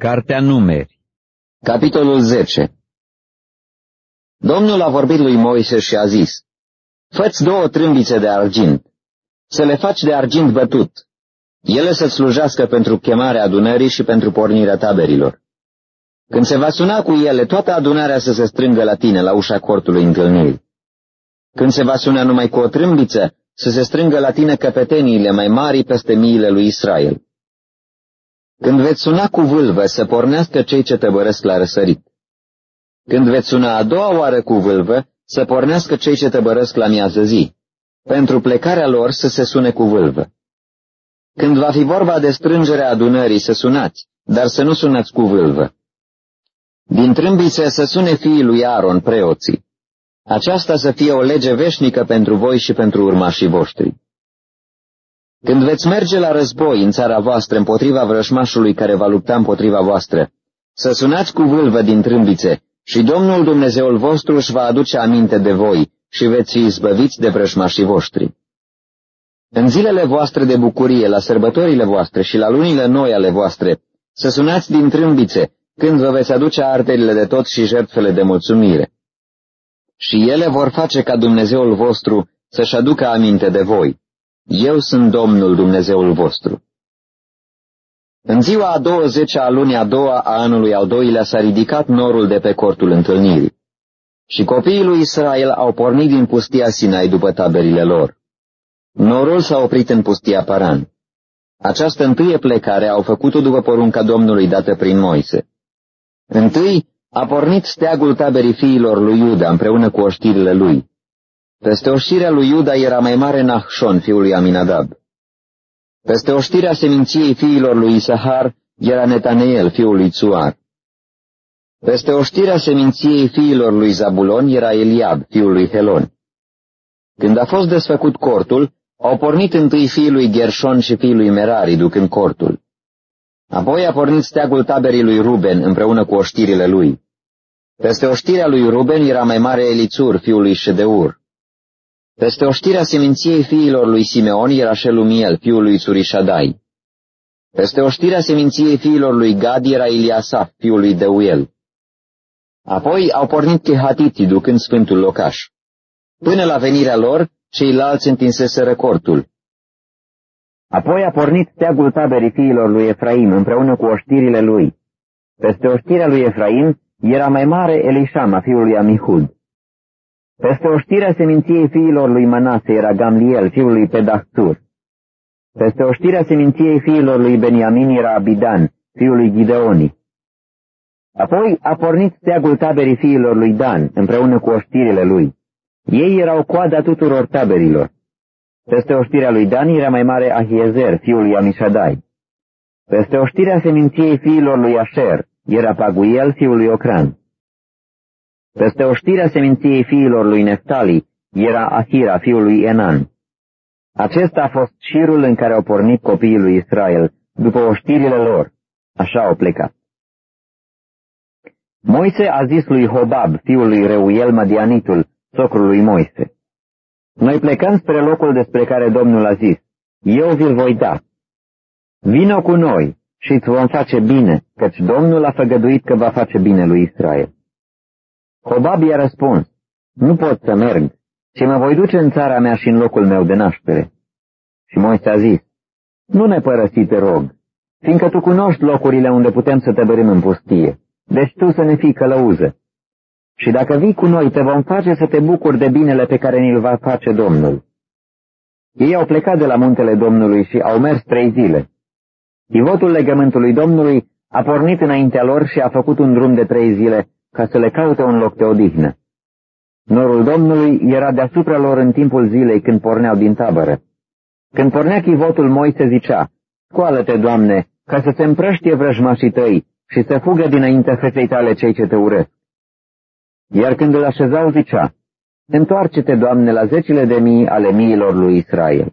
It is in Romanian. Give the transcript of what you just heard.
Cartea Numeri Capitolul 10 Domnul a vorbit lui Moise și a zis, Fă-ți două trâmbițe de argint, să le faci de argint bătut, ele să slujească pentru chemarea adunării și pentru pornirea taberilor. Când se va suna cu ele, toată adunarea să se strângă la tine, la ușa cortului întâlnirii. Când se va suna numai cu o trâmbiță, să se strângă la tine căpeteniile mai mari peste miile lui Israel. Când veți suna cu vâlvă, să pornească cei ce tăbăresc la răsărit. Când veți suna a doua oară cu vâlvă, să pornească cei ce tăbăresc la miază zi. Pentru plecarea lor să se sune cu vâlvă. Când va fi vorba de strângerea adunării, să sunați, dar să nu sunați cu vâlvă. Din trâmbițe să sune fiii lui Aaron, preoții. Aceasta să fie o lege veșnică pentru voi și pentru urmașii voștri. Când veți merge la război în țara voastră împotriva vrășmașului care va lupta împotriva voastră, să sunați cu vâlvă din trâmbițe și Domnul Dumnezeul vostru își va aduce aminte de voi și veți fi izbăviți de vrășmașii voștri. În zilele voastre de bucurie, la sărbătorile voastre și la lunile noi ale voastre, să sunați din trâmbițe când vă veți aduce arterile de tot și jertfele de mulțumire. Și ele vor face ca Dumnezeul vostru să-și aducă aminte de voi. Eu sunt Domnul Dumnezeul vostru. În ziua a 20 a lunii a doua a anului al doilea s-a ridicat norul de pe cortul întâlnirii. Și copiii lui Israel au pornit din pustia Sinai după taberile lor. Norul s-a oprit în pustia Paran. Această întâie plecare au făcut-o după porunca Domnului dată prin Moise. Întâi a pornit steagul taberii fiilor lui Iuda împreună cu oștirile lui. Peste oștirea lui Iuda era mai mare Nahshon, fiul lui Aminadab. Peste oștirea seminției fiilor lui Isahar era Netaneel, fiul lui Tsuar. Peste oștirea seminției fiilor lui Zabulon era Eliab, fiul lui Helon. Când a fost desfăcut cortul, au pornit întâi fiul lui Gershon și fiul lui Merari, ducând cortul. Apoi a pornit steagul taberii lui Ruben împreună cu oștirile lui. Peste oștirea lui Ruben era mai mare Elițur, fiul lui Ședeur. Peste oștirea seminției fiilor lui Simeon era Shelumiel, fiul lui Surișadai. Peste oștirea seminției fiilor lui Gad era Iliasaf, fiul lui Deuel. Apoi au pornit chehatitii ducând sfântul locaș. Până la venirea lor, ceilalți întinseseră cortul. Apoi a pornit steagul taberii fiilor lui Efraim împreună cu oștirile lui. Peste oștirea lui Efraim era mai mare Elishama, fiul lui Amihud. Peste oștirea seminției fiilor lui Manase era Gamliel, fiul lui Pedahtur. Peste oștirea seminției fiilor lui Beniamin era Abidan, fiul lui Gideoni. Apoi a pornit steagul taberii fiilor lui Dan, împreună cu oștirile lui. Ei erau coada tuturor taberilor. Peste oștirea lui Dan era mai mare Ahiezer, fiul lui Amishadai. Peste oștirea seminției fiilor lui Asher era Paguiel, fiul lui Ocran. Peste oștirea seminției fiilor lui Neftali era Ahira, fiul lui Enan. Acesta a fost șirul în care au pornit copiii lui Israel, după oștirile lor. Așa au plecat. Moise a zis lui Hobab, fiul lui Reuel Madianitul, socrul lui Moise. Noi plecăm spre locul despre care Domnul a zis, eu vi-l voi da. Vino cu noi și îți vom face bine, căci Domnul a făgăduit că va face bine lui Israel. Hobab i-a răspuns, nu pot să merg, ci mă voi duce în țara mea și în locul meu de naștere. Și Moise a zis, nu ne părăsi, te rog, fiindcă tu cunoști locurile unde putem să te bărim în pustie, deci tu să ne fii călăuză. Și dacă vii cu noi, te vom face să te bucuri de binele pe care ni-l va face Domnul. Ei au plecat de la muntele Domnului și au mers trei zile. Pivotul legământului Domnului a pornit înaintea lor și a făcut un drum de trei zile ca să le caute un loc de odihnă. Norul Domnului era deasupra lor în timpul zilei când porneau din tabără. Când pornea chivotul, Moise zicea, Scoală-te, Doamne, ca să se împrăștie vrăjmașii tăi și să fugă dinaintea feței tale cei ce te urăsc. Iar când îl așezau, zicea, Întoarce-te, Doamne, la zecile de mii ale miilor lui Israel.